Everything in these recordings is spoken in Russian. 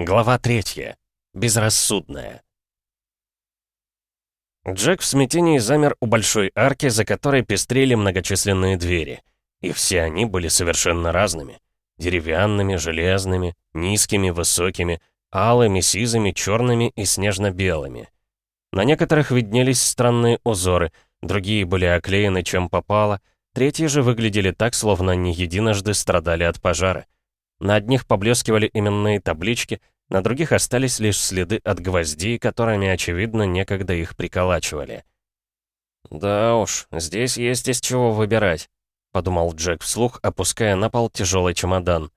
Глава третья. Безрассудная. Джек в смятении замер у большой арки, за которой пестрели многочисленные двери. И все они были совершенно разными. Деревянными, железными, низкими, высокими, алыми, сизыми, черными и снежно-белыми. На некоторых виднелись странные узоры, другие были оклеены чем попало, третьи же выглядели так, словно не единожды страдали от пожара. На одних поблескивали именные таблички, на других остались лишь следы от гвоздей, которыми, очевидно, некогда их приколачивали. «Да уж, здесь есть из чего выбирать», — подумал Джек вслух, опуская на пол тяжелый чемодан.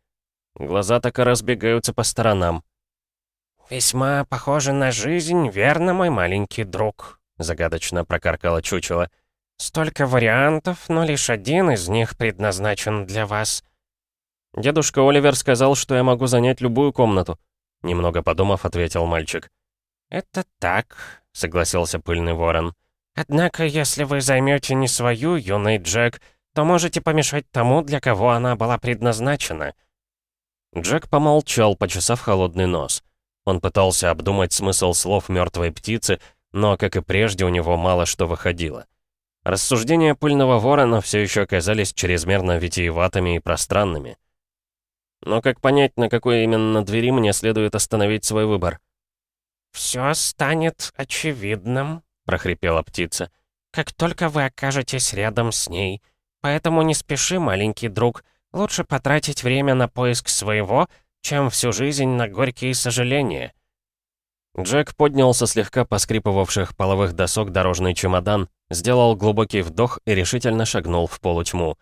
Глаза так и разбегаются по сторонам. «Весьма похоже на жизнь, верно, мой маленький друг», — загадочно прокаркало чучело. «Столько вариантов, но лишь один из них предназначен для вас». «Дедушка Оливер сказал, что я могу занять любую комнату», — немного подумав, ответил мальчик. «Это так», — согласился пыльный ворон. «Однако, если вы займете не свою, юный Джек, то можете помешать тому, для кого она была предназначена». Джек помолчал, почесав холодный нос. Он пытался обдумать смысл слов мертвой птицы, но, как и прежде, у него мало что выходило. Рассуждения пыльного ворона все еще оказались чрезмерно витиеватыми и пространными. Но как понять, на какой именно двери мне следует остановить свой выбор? «Все станет очевидным», — прохрипела птица, «как только вы окажетесь рядом с ней. Поэтому не спеши, маленький друг. Лучше потратить время на поиск своего, чем всю жизнь на горькие сожаления». Джек поднял со слегка поскрипывавших половых досок дорожный чемодан, сделал глубокий вдох и решительно шагнул в полутьму.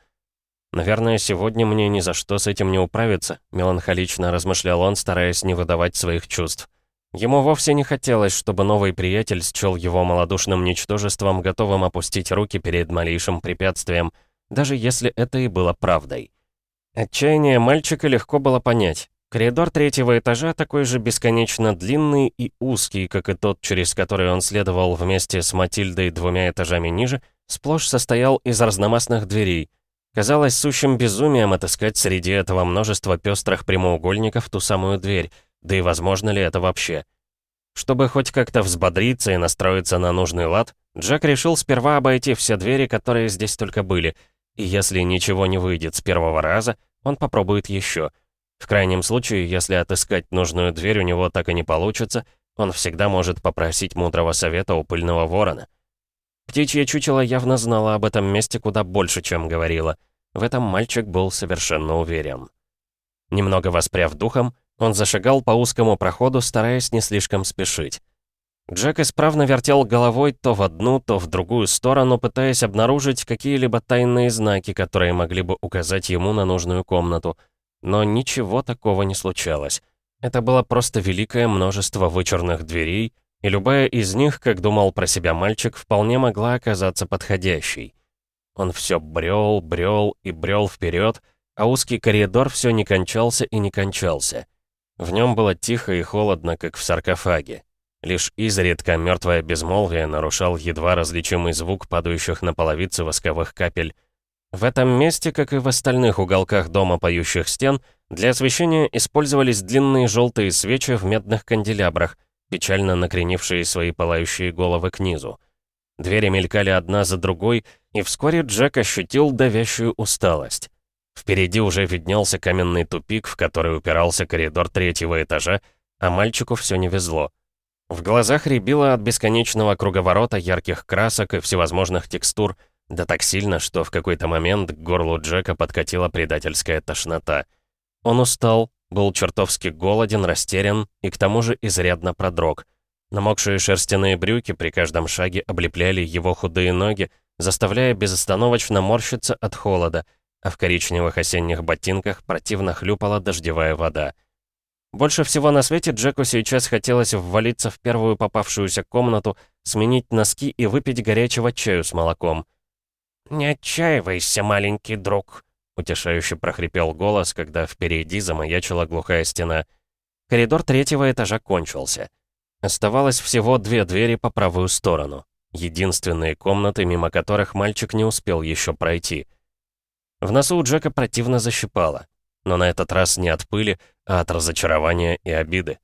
«Наверное, сегодня мне ни за что с этим не управиться», — меланхолично размышлял он, стараясь не выдавать своих чувств. Ему вовсе не хотелось, чтобы новый приятель счел его малодушным ничтожеством, готовым опустить руки перед малейшим препятствием, даже если это и было правдой. Отчаяние мальчика легко было понять. Коридор третьего этажа такой же бесконечно длинный и узкий, как и тот, через который он следовал вместе с Матильдой двумя этажами ниже, сплошь состоял из разномастных дверей — Казалось сущим безумием отыскать среди этого множества пестрых прямоугольников ту самую дверь, да и возможно ли это вообще. Чтобы хоть как-то взбодриться и настроиться на нужный лад, Джек решил сперва обойти все двери, которые здесь только были, и если ничего не выйдет с первого раза, он попробует еще. В крайнем случае, если отыскать нужную дверь у него так и не получится, он всегда может попросить мудрого совета у пыльного ворона. Птичье чучело явно знало об этом месте куда больше, чем говорило. В этом мальчик был совершенно уверен. Немного воспряв духом, он зашагал по узкому проходу, стараясь не слишком спешить. Джек исправно вертел головой то в одну, то в другую сторону, пытаясь обнаружить какие-либо тайные знаки, которые могли бы указать ему на нужную комнату. Но ничего такого не случалось. Это было просто великое множество вычурных дверей, и любая из них, как думал про себя мальчик, вполне могла оказаться подходящей. Он все брел, брел и брел вперед, а узкий коридор все не кончался и не кончался. В нем было тихо и холодно, как в саркофаге. Лишь изредка мертвое безмолвие нарушал едва различимый звук падающих на половицы восковых капель. В этом месте, как и в остальных уголках дома поющих стен, для освещения использовались длинные желтые свечи в медных канделябрах — печально накренившие свои пылающие головы к низу. Двери мелькали одна за другой, и вскоре Джек ощутил давящую усталость. Впереди уже виднелся каменный тупик, в который упирался коридор третьего этажа, а мальчику все не везло. В глазах рябило от бесконечного круговорота ярких красок и всевозможных текстур, да так сильно, что в какой-то момент к горлу Джека подкатила предательская тошнота. Он устал, был чертовски голоден, растерян и к тому же изрядно продрог. Намокшие шерстяные брюки при каждом шаге облепляли его худые ноги, заставляя безостановочно морщиться от холода, а в коричневых осенних ботинках противно хлюпала дождевая вода. Больше всего на свете Джеку сейчас хотелось ввалиться в первую попавшуюся комнату, сменить носки и выпить горячего чаю с молоком. «Не отчаивайся, маленький друг», Утешающе прохрипел голос, когда впереди замаячила глухая стена. Коридор третьего этажа кончился. Оставалось всего две двери по правую сторону. Единственные комнаты, мимо которых мальчик не успел еще пройти. В носу у Джека противно защипало. Но на этот раз не от пыли, а от разочарования и обиды.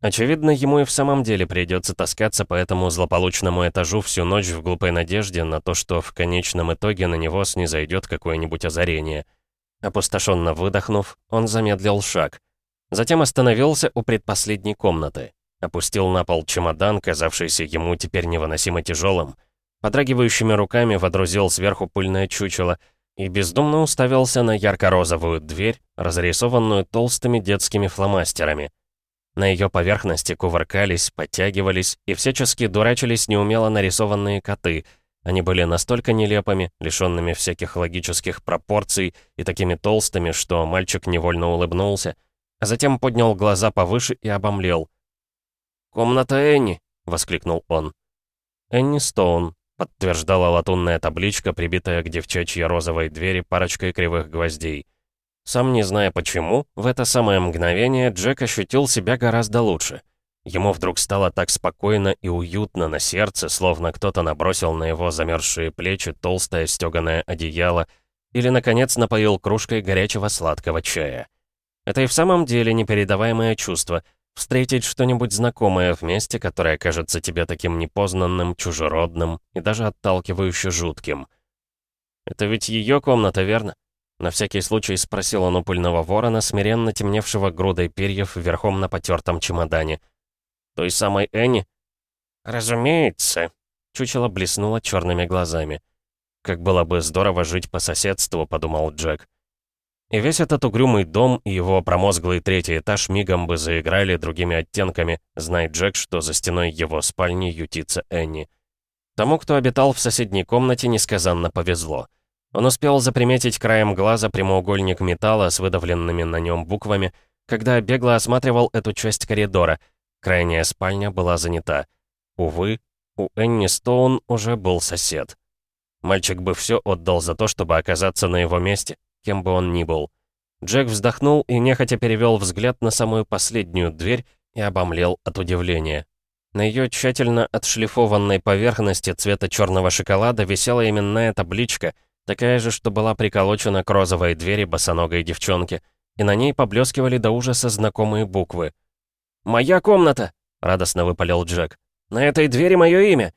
Очевидно, ему и в самом деле придется таскаться по этому злополучному этажу всю ночь в глупой надежде на то, что в конечном итоге на него снизойдет какое-нибудь озарение. Опустошенно выдохнув, он замедлил шаг. Затем остановился у предпоследней комнаты. Опустил на пол чемодан, казавшийся ему теперь невыносимо тяжелым. Подрагивающими руками водрузил сверху пыльное чучело и бездумно уставился на ярко-розовую дверь, разрисованную толстыми детскими фломастерами. На ее поверхности кувыркались, подтягивались и всячески дурачились неумело нарисованные коты. Они были настолько нелепыми, лишенными всяких логических пропорций и такими толстыми, что мальчик невольно улыбнулся, а затем поднял глаза повыше и обомлел. «Комната Энни!» — воскликнул он. «Энни Стоун», — подтверждала латунная табличка, прибитая к девчачьей розовой двери парочкой кривых гвоздей. Сам не зная почему, в это самое мгновение Джек ощутил себя гораздо лучше. Ему вдруг стало так спокойно и уютно на сердце, словно кто-то набросил на его замерзшие плечи толстое стеганое одеяло или, наконец, напоил кружкой горячего сладкого чая. Это и в самом деле непередаваемое чувство — встретить что-нибудь знакомое в месте, которое кажется тебе таким непознанным, чужеродным и даже отталкивающе жутким. Это ведь ее комната, верно? На всякий случай спросил он у пыльного ворона, смиренно темневшего грудой перьев верхом на потертом чемодане. «Той самой Энни?» «Разумеется», — чучело блеснуло черными глазами. «Как было бы здорово жить по соседству», — подумал Джек. И весь этот угрюмый дом и его промозглый третий этаж мигом бы заиграли другими оттенками, знает Джек, что за стеной его спальни ютится Энни. Тому, кто обитал в соседней комнате, несказанно повезло. Он успел заприметить краем глаза прямоугольник металла с выдавленными на нем буквами, когда бегло осматривал эту часть коридора. Крайняя спальня была занята. Увы, у Энни Стоун уже был сосед. Мальчик бы все отдал за то, чтобы оказаться на его месте, кем бы он ни был. Джек вздохнул и нехотя перевел взгляд на самую последнюю дверь и обомлел от удивления. На ее тщательно отшлифованной поверхности цвета черного шоколада висела именная табличка — Такая же, что была приколочена к розовой двери босоногой девчонки, и на ней поблескивали до ужаса знакомые буквы. «Моя комната!» — радостно выпалил Джек. «На этой двери мое имя!»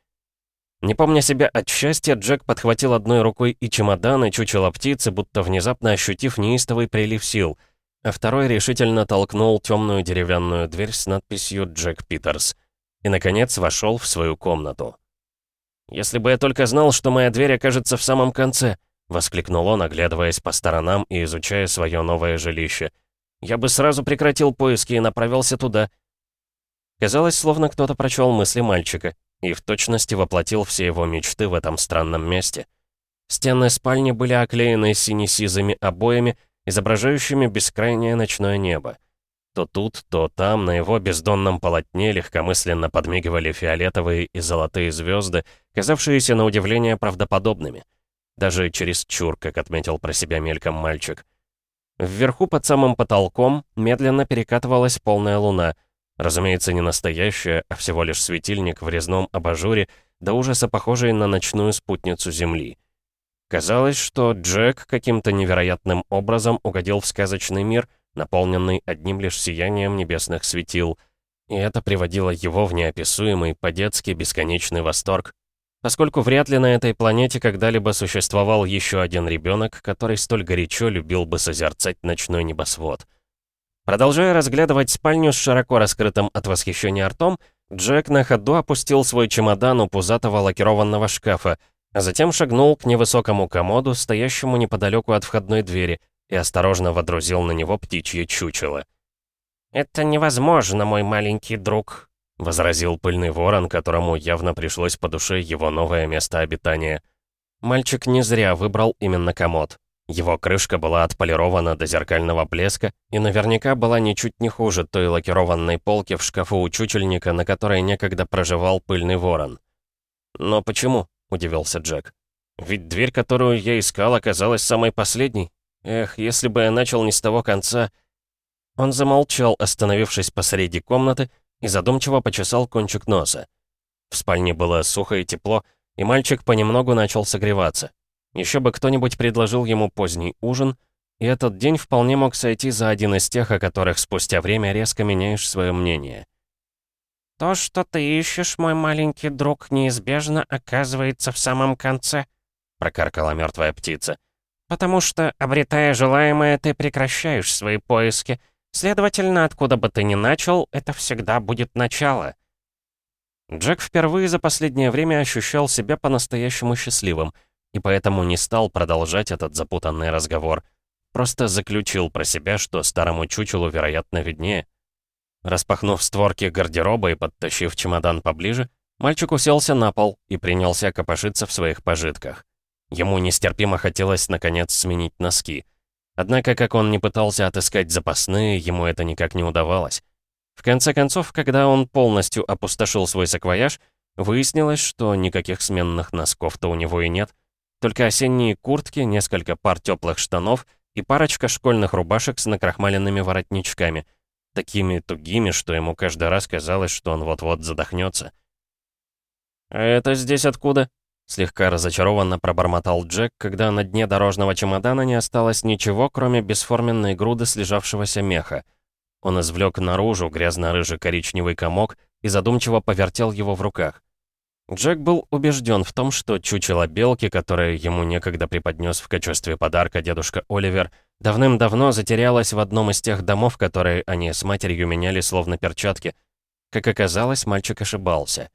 Не помня себя от счастья, Джек подхватил одной рукой и чемодан, и чучело птицы, будто внезапно ощутив неистовый прилив сил, а второй решительно толкнул темную деревянную дверь с надписью «Джек Питерс» и, наконец, вошел в свою комнату. «Если бы я только знал, что моя дверь окажется в самом конце», — воскликнул он, оглядываясь по сторонам и изучая свое новое жилище. «Я бы сразу прекратил поиски и направился туда». Казалось, словно кто-то прочел мысли мальчика и в точности воплотил все его мечты в этом странном месте. Стены спальни были оклеены сине-сизыми обоями, изображающими бескрайнее ночное небо. То тут, то там на его бездонном полотне легкомысленно подмигивали фиолетовые и золотые звезды, казавшиеся на удивление правдоподобными. Даже через чур, как отметил про себя мельком мальчик. Вверху под самым потолком медленно перекатывалась полная луна. Разумеется, не настоящая, а всего лишь светильник в резном абажуре, до ужаса похожий на ночную спутницу Земли. Казалось, что Джек каким-то невероятным образом угодил в сказочный мир — наполненный одним лишь сиянием небесных светил, и это приводило его в неописуемый, по-детски бесконечный восторг, поскольку вряд ли на этой планете когда-либо существовал еще один ребенок, который столь горячо любил бы созерцать ночной небосвод. Продолжая разглядывать спальню с широко раскрытым от восхищения ртом, Джек на ходу опустил свой чемодан у пузатого лакированного шкафа, а затем шагнул к невысокому комоду, стоящему неподалеку от входной двери, и осторожно водрузил на него птичье чучело. «Это невозможно, мой маленький друг», — возразил пыльный ворон, которому явно пришлось по душе его новое место обитания. Мальчик не зря выбрал именно комод. Его крышка была отполирована до зеркального блеска и наверняка была ничуть не хуже той лакированной полки в шкафу у чучельника, на которой некогда проживал пыльный ворон. «Но почему?» — удивился Джек. «Ведь дверь, которую я искал, оказалась самой последней. Эх, если бы я начал не с того конца... Он замолчал, остановившись посреди комнаты, и задумчиво почесал кончик носа. В спальне было сухо и тепло, и мальчик понемногу начал согреваться. Еще бы кто-нибудь предложил ему поздний ужин, и этот день вполне мог сойти за один из тех, о которых спустя время резко меняешь свое мнение. То, что ты ищешь, мой маленький друг, неизбежно оказывается в самом конце», — прокаркала мертвая птица. «Потому что, обретая желаемое, ты прекращаешь свои поиски. Следовательно, откуда бы ты ни начал, это всегда будет начало». Джек впервые за последнее время ощущал себя по-настоящему счастливым, и поэтому не стал продолжать этот запутанный разговор. Просто заключил про себя, что старому чучелу, вероятно, виднее. Распахнув створки гардероба и подтащив чемодан поближе, мальчик уселся на пол и принялся копошиться в своих пожитках. Ему нестерпимо хотелось, наконец, сменить носки. Однако, как он не пытался отыскать запасные, ему это никак не удавалось. В конце концов, когда он полностью опустошил свой саквояж, выяснилось, что никаких сменных носков-то у него и нет. Только осенние куртки, несколько пар теплых штанов и парочка школьных рубашек с накрахмаленными воротничками, такими тугими, что ему каждый раз казалось, что он вот-вот задохнется. «А это здесь откуда?» Слегка разочарованно пробормотал Джек, когда на дне дорожного чемодана не осталось ничего, кроме бесформенной груды слежавшегося меха — он извлек наружу грязно-рыжий коричневый комок и задумчиво повертел его в руках. Джек был убежден в том, что чучело белки, которое ему некогда преподнес в качестве подарка дедушка Оливер, давным-давно затерялось в одном из тех домов, которые они с матерью меняли словно перчатки. Как оказалось, мальчик ошибался.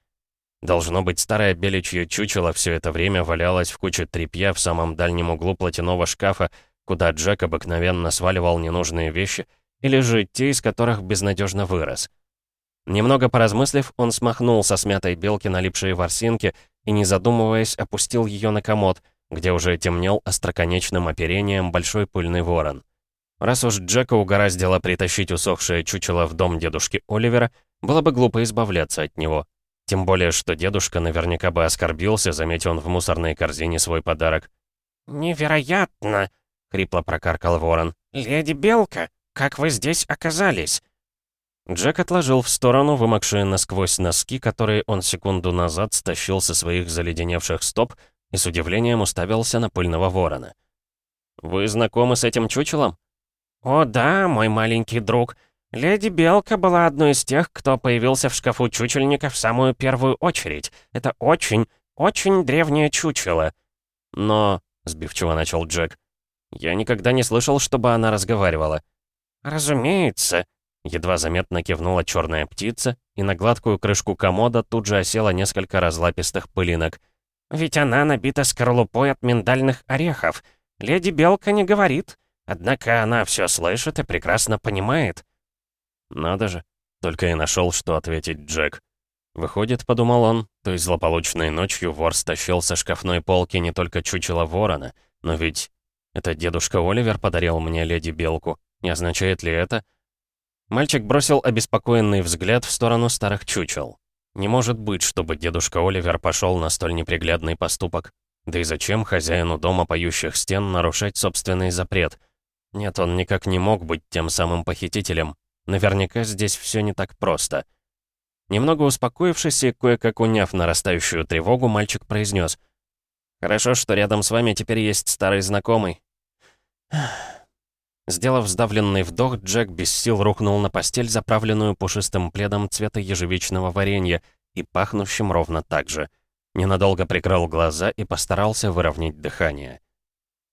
Должно быть, старое беличье чучело все это время валялось в куче тряпья в самом дальнем углу платяного шкафа, куда Джек обыкновенно сваливал ненужные вещи — или же те, из которых безнадежно вырос. Немного поразмыслив, он смахнул со смятой белки налипшие ворсинки и, не задумываясь, опустил ее на комод, где уже темнел остроконечным оперением большой пыльный ворон. Раз уж Джека угораздило притащить усохшее чучело в дом дедушки Оливера, было бы глупо избавляться от него. Тем более, что дедушка наверняка бы оскорбился, заметив он в мусорной корзине свой подарок. «Невероятно!» — хрипло прокаркал ворон. «Леди Белка, как вы здесь оказались?» Джек отложил в сторону вымокшие насквозь носки, которые он секунду назад стащил со своих заледеневших стоп и с удивлением уставился на пыльного ворона. «Вы знакомы с этим чучелом?» «О да, мой маленький друг. Леди Белка была одной из тех, кто появился в шкафу чучельника в самую первую очередь. Это очень, очень древнее чучело». «Но...» — сбивчиво начал Джек. «Я никогда не слышал, чтобы она разговаривала». «Разумеется», — едва заметно кивнула черная птица, и на гладкую крышку комода тут же осело несколько разлапистых пылинок. «Ведь она набита скорлупой от миндальных орехов. Леди Белка не говорит, однако она все слышит и прекрасно понимает». «Надо же», — только и нашел, что ответить Джек. Выходит, подумал он, то есть злополучной ночью вор стащил со шкафной полки не только чучело ворона, но ведь это дедушка Оливер подарил мне леди Белку. Не означает ли это? Мальчик бросил обеспокоенный взгляд в сторону старых чучел. Не может быть, чтобы дедушка Оливер пошел на столь неприглядный поступок. Да и зачем хозяину дома поющих стен нарушать собственный запрет? Нет, он никак не мог быть тем самым похитителем. Наверняка здесь все не так просто. Немного успокоившись и кое-как уняв нарастающую тревогу, мальчик произнес: «Хорошо, что рядом с вами теперь есть старый знакомый. Сделав сдавленный вдох, Джек без сил рухнул на постель, заправленную пушистым пледом цвета ежевичного варенья и пахнущим ровно так же. Ненадолго прикрыл глаза и постарался выровнять дыхание.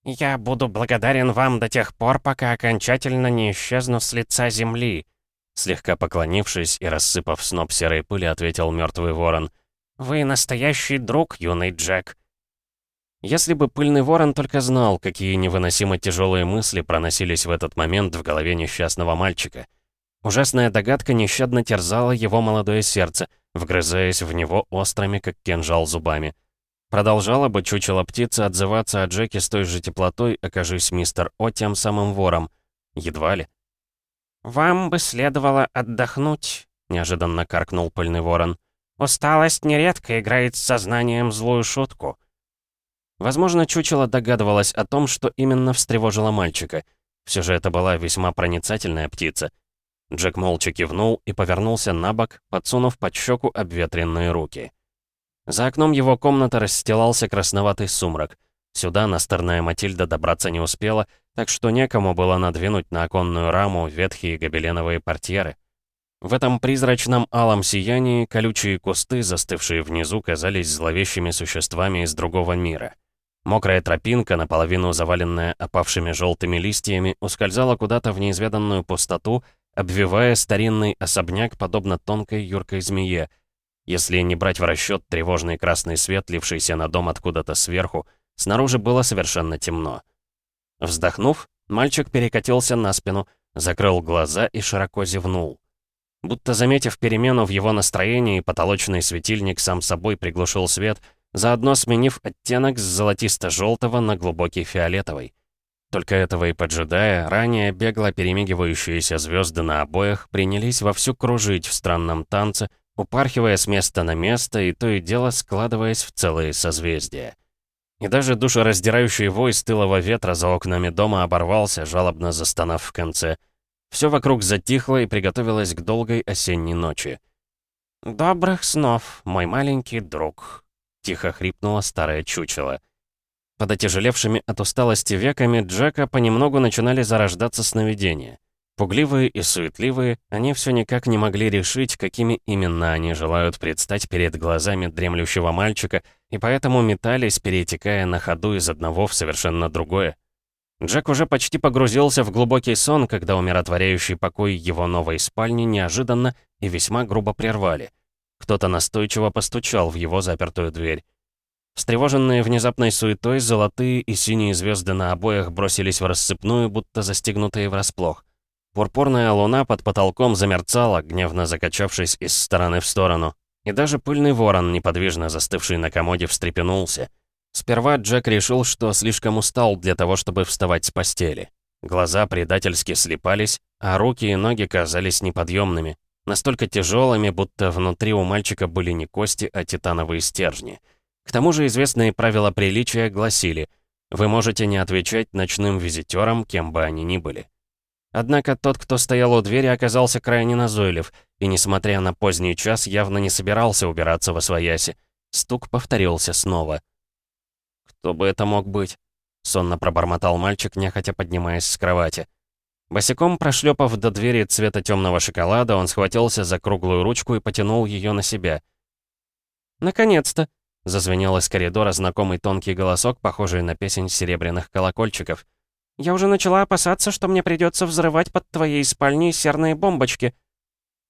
«Я буду благодарен вам до тех пор, пока окончательно не исчезну с лица земли», Слегка поклонившись и рассыпав сноп серой пыли, ответил мертвый ворон. «Вы настоящий друг, юный Джек. Если бы пыльный ворон только знал, какие невыносимо тяжелые мысли проносились в этот момент в голове несчастного мальчика. Ужасная догадка нещадно терзала его молодое сердце, вгрызаясь в него острыми, как кинжал, зубами. Продолжала бы чучело птицы отзываться о Джеке с той же теплотой, окажись мистер О тем самым вором. Едва ли. «Вам бы следовало отдохнуть», — неожиданно каркнул пыльный ворон. «Усталость нередко играет с сознанием злую шутку». Возможно, чучело догадывалось о том, что именно встревожило мальчика. Все же это была весьма проницательная птица. Джек молча кивнул и повернулся на бок, подсунув под щеку обветренные руки. За окном его комнаты расстилался красноватый сумрак. Сюда настырная Матильда добраться не успела, так что некому было надвинуть на оконную раму ветхие гобеленовые портьеры. В этом призрачном алом сиянии колючие кусты, застывшие внизу, казались зловещими существами из другого мира. Мокрая тропинка, наполовину заваленная опавшими желтыми листьями, ускользала куда-то в неизведанную пустоту, обвивая старинный особняк, подобно тонкой юркой змее. Если не брать в расчет тревожный красный свет, лившийся на дом откуда-то сверху, снаружи было совершенно темно. Вздохнув, мальчик перекатился на спину, закрыл глаза и широко зевнул. Будто заметив перемену в его настроении, потолочный светильник сам собой приглушил свет, заодно сменив оттенок с золотисто-желтого на глубокий фиолетовый. Только этого и поджидая, ранее бегло перемигивающиеся звезды на обоях принялись вовсю кружить в странном танце, упархивая с места на место и то и дело складываясь в целые созвездия. И даже душераздирающий вой стылого ветра за окнами дома оборвался, жалобно застонав в конце. Все вокруг затихло и приготовилось к долгой осенней ночи. «Добрых снов, мой маленький друг», — тихо хрипнуло старое чучело. Под отяжелевшими от усталости веками Джека понемногу начинали зарождаться сновидения. Пугливые и суетливые, они все никак не могли решить, какими именно они желают предстать перед глазами дремлющего мальчика, и поэтому метались, перетекая на ходу из одного в совершенно другое. Джек уже почти погрузился в глубокий сон, когда умиротворяющий покой его новой спальни неожиданно и весьма грубо прервали. Кто-то настойчиво постучал в его запертую дверь. Встревоженные внезапной суетой, золотые и синие звезды на обоях бросились в рассыпную, будто застегнутые врасплох. Пурпурная луна под потолком замерцала, гневно закачавшись из стороны в сторону. И даже пыльный ворон, неподвижно застывший на комоде, встрепенулся. Сперва Джек решил, что слишком устал для того, чтобы вставать с постели. Глаза предательски слепались, а руки и ноги казались неподъемными, настолько тяжелыми, будто внутри у мальчика были не кости, а титановые стержни. К тому же известные правила приличия гласили, вы можете не отвечать ночным визитерам, кем бы они ни были. Однако тот, кто стоял у двери, оказался крайне назойлив, и, несмотря на поздний час, явно не собирался убираться во свояси. Стук повторился снова. «Кто бы это мог быть?» — сонно пробормотал мальчик, нехотя поднимаясь с кровати. Босиком прошлепав до двери цвета темного шоколада, он схватился за круглую ручку и потянул ее на себя. «Наконец-то!» — зазвенел из коридора знакомый тонкий голосок, похожий на песень серебряных колокольчиков — я уже начала опасаться, что мне придется взрывать под твоей спальней серные бомбочки».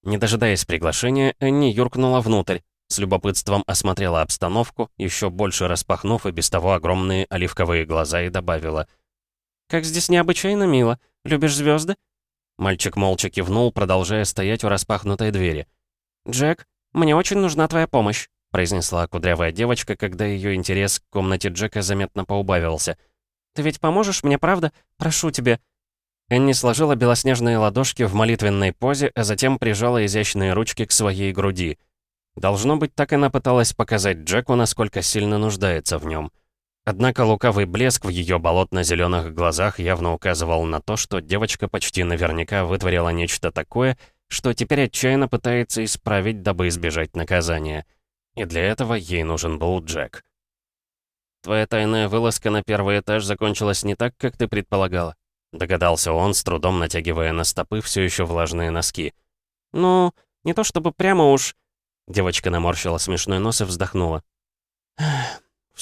Не дожидаясь приглашения, Энни юркнула внутрь, с любопытством осмотрела обстановку, еще больше распахнув и без того огромные оливковые глаза и добавила. «Как здесь необычайно мило. Любишь звезды? Мальчик молча кивнул, продолжая стоять у распахнутой двери. «Джек, мне очень нужна твоя помощь», произнесла кудрявая девочка, когда ее интерес к комнате Джека заметно поубавился — ты ведь поможешь мне, правда? Прошу тебя». Энни сложила белоснежные ладошки в молитвенной позе, а затем прижала изящные ручки к своей груди. Должно быть, так она пыталась показать Джеку, насколько сильно нуждается в нем. Однако лукавый блеск в ее болотно-зеленых глазах явно указывал на то, что девочка почти наверняка вытворила нечто такое, что теперь отчаянно пытается исправить, дабы избежать наказания. И для этого ей нужен был Джек. «Твоя тайная вылазка на первый этаж закончилась не так, как ты предполагала», догадался он, с трудом натягивая на стопы все еще влажные носки. «Ну, не то чтобы прямо уж...» Девочка наморщила смешной нос и вздохнула.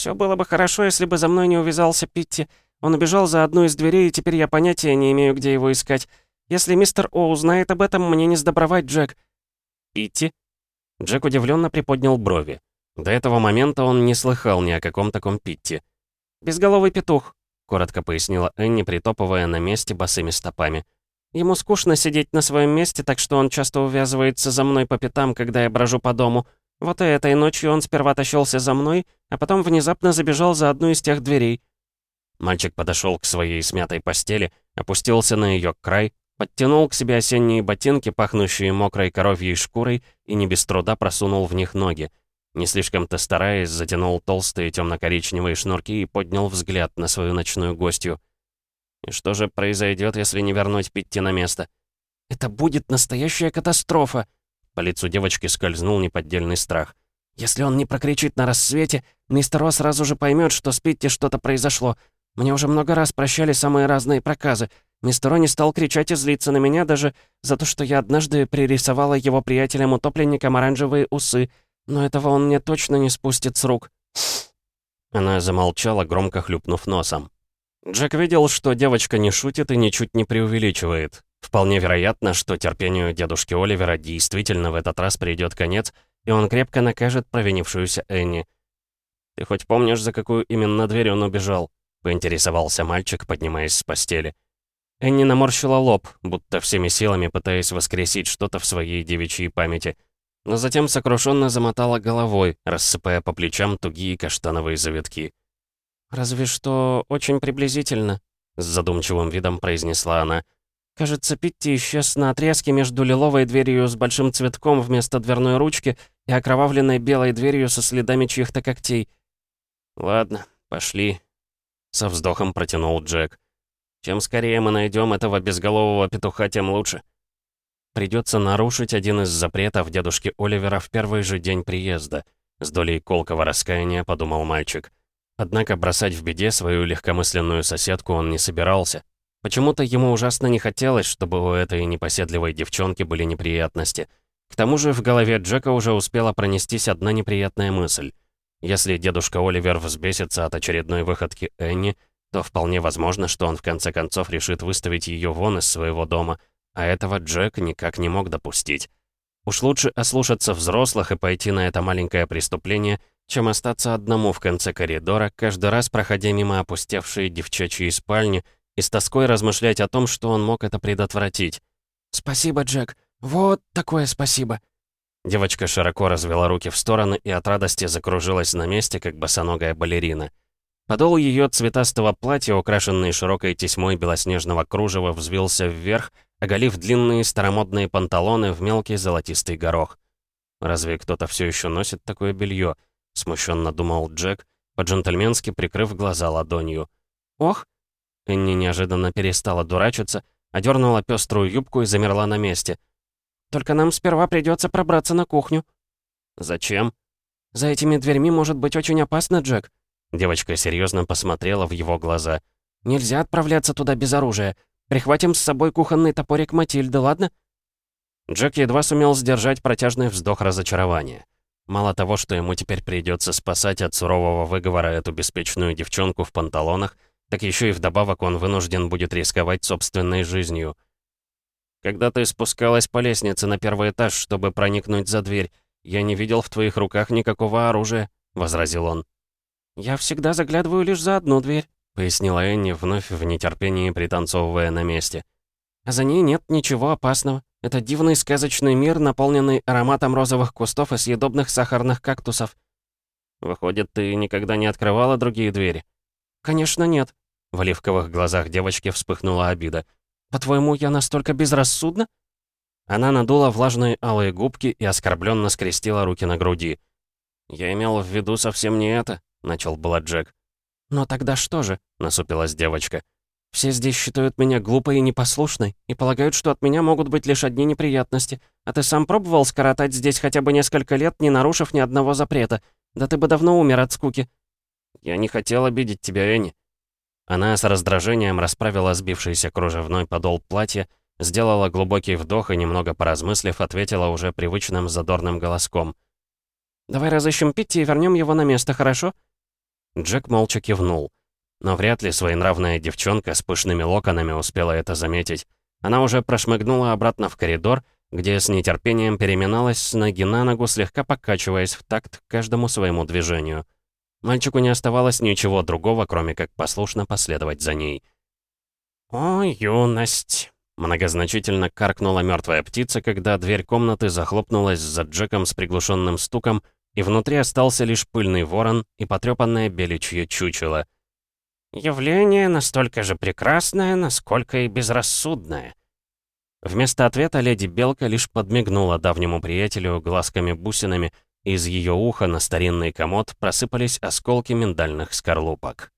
«Все было бы хорошо, если бы за мной не увязался Питти. Он убежал за одну из дверей, и теперь я понятия не имею, где его искать. Если мистер О узнает об этом, мне не сдобровать, Джек». «Питти?» Джек удивленно приподнял брови. До этого момента он не слыхал ни о каком таком Питте. «Безголовый петух», — коротко пояснила Энни, притопывая на месте босыми стопами. «Ему скучно сидеть на своем месте, так что он часто увязывается за мной по пятам, когда я брожу по дому. Вот и этой ночью он сперва тащился за мной, а потом внезапно забежал за одну из тех дверей». Мальчик подошел к своей смятой постели, опустился на ее край, подтянул к себе осенние ботинки, пахнущие мокрой коровьей шкурой, и не без труда просунул в них ноги. Не слишком-то стараясь, затянул толстые темно-коричневые шнурки и поднял взгляд на свою ночную гостью. И что же произойдет, если не вернуть Питти на место? «Это будет настоящая катастрофа!» По лицу девочки скользнул неподдельный страх. «Если он не прокричит на рассвете, мистер О сразу же поймет, что с Питти что-то произошло. Мне уже много раз прощали самые разные проказы. Мистер Рони стал кричать и злиться на меня даже за то, что я однажды пририсовала его приятелям-утопленникам оранжевые усы, но этого он мне точно не спустит с рук». Она замолчала, громко хлюпнув носом. Джек видел, что девочка не шутит и ничуть не преувеличивает. Вполне вероятно, что терпению дедушки Оливера действительно в этот раз придет конец, и он крепко накажет провинившуюся Энни. «Ты хоть помнишь, за какую именно дверь он убежал?» — поинтересовался мальчик, поднимаясь с постели. Энни наморщила лоб, будто всеми силами пытаясь воскресить что-то в своей девичьей памяти. Но затем сокрушенно замотала головой, рассыпая по плечам тугие каштановые завитки. «Разве что очень приблизительно», — с задумчивым видом произнесла она. «Кажется, Питти исчез на отрезке между лиловой дверью с большим цветком вместо дверной ручки и окровавленной белой дверью со следами чьих-то когтей». «Ладно, пошли», — со вздохом протянул Джек. Чем скорее мы найдем этого безголового петуха, тем лучше. Придется нарушить один из запретов дедушки Оливера в первый же день приезда. С долей колкого раскаяния подумал мальчик. Однако бросать в беде свою легкомысленную соседку он не собирался. Почему-то ему ужасно не хотелось, чтобы у этой непоседливой девчонки были неприятности. К тому же в голове Джека уже успела пронестись одна неприятная мысль. Если дедушка Оливер взбесится от очередной выходки Энни, то вполне возможно, что он в конце концов решит выставить ее вон из своего дома, а этого Джек никак не мог допустить. Уж лучше ослушаться взрослых и пойти на это маленькое преступление, чем остаться одному в конце коридора, каждый раз проходя мимо опустевшей девчачьей спальни и с тоской размышлять о том, что он мог это предотвратить. «Спасибо, Джек. Вот такое спасибо». Девочка широко развела руки в стороны и от радости закружилась на месте, как босоногая балерина. Подол ее цветастого платья, украшенный широкой тесьмой белоснежного кружева, взвился вверх, оголив длинные старомодные панталоны в мелкий золотистый горох. «Разве кто-то все еще носит такое белье? смущенно думал Джек, по-джентльменски прикрыв глаза ладонью. «Ох!» Энни неожиданно перестала дурачиться, одернула пеструю юбку и замерла на месте. «Только нам сперва придется пробраться на кухню». «Зачем?» «За этими дверьми может быть очень опасно, Джек. Девочка серьезно посмотрела в его глаза. «Нельзя отправляться туда без оружия. Прихватим с собой кухонный топорик Матильды, ладно?» Джек едва сумел сдержать протяжный вздох разочарования. Мало того, что ему теперь придется спасать от сурового выговора эту беспечную девчонку в панталонах, так еще и вдобавок он вынужден будет рисковать собственной жизнью. «Когда ты спускалась по лестнице на первый этаж, чтобы проникнуть за дверь, я не видел в твоих руках никакого оружия», — возразил он. «Я всегда заглядываю лишь за одну дверь», — пояснила Энни, вновь в нетерпении пританцовывая на месте. «А за ней нет ничего опасного. Это дивный сказочный мир, наполненный ароматом розовых кустов и съедобных сахарных кактусов». «Выходит, ты никогда не открывала другие двери?» «Конечно нет». В оливковых глазах девочки вспыхнула обида. «По-твоему, я настолько безрассудна?» Она надула влажные алые губки и оскорбленно скрестила руки на груди. «Я имел в виду совсем не это», — начал было Джек. «Но тогда что же?» — насупилась девочка. «Все здесь считают меня глупой и непослушной и полагают, что от меня могут быть лишь одни неприятности. А ты сам пробовал скоротать здесь хотя бы несколько лет, не нарушив ни одного запрета? Да ты бы давно умер от скуки». «Я не хотел обидеть тебя, Энни». Она с раздражением расправила сбившийся кружевной подол платья, сделала глубокий вдох и, немного поразмыслив, ответила уже привычным задорным голоском — «Давай разыщем Питти и вернем его на место, хорошо?» Джек молча кивнул. Но вряд ли своенравная девчонка с пышными локонами успела это заметить. Она уже прошмыгнула обратно в коридор, где с нетерпением переминалась с ноги на ногу, слегка покачиваясь в такт каждому своему движению. Мальчику не оставалось ничего другого, кроме как послушно последовать за ней. «О, юность!» Многозначительно каркнула мертвая птица, когда дверь комнаты захлопнулась за Джеком с приглушенным стуком, и внутри остался лишь пыльный ворон и потрепанное беличье чучело. «Явление настолько же прекрасное, насколько и безрассудное». Вместо ответа леди Белка лишь подмигнула давнему приятелю глазками-бусинами, из ее уха на старинный комод просыпались осколки миндальных скорлупок.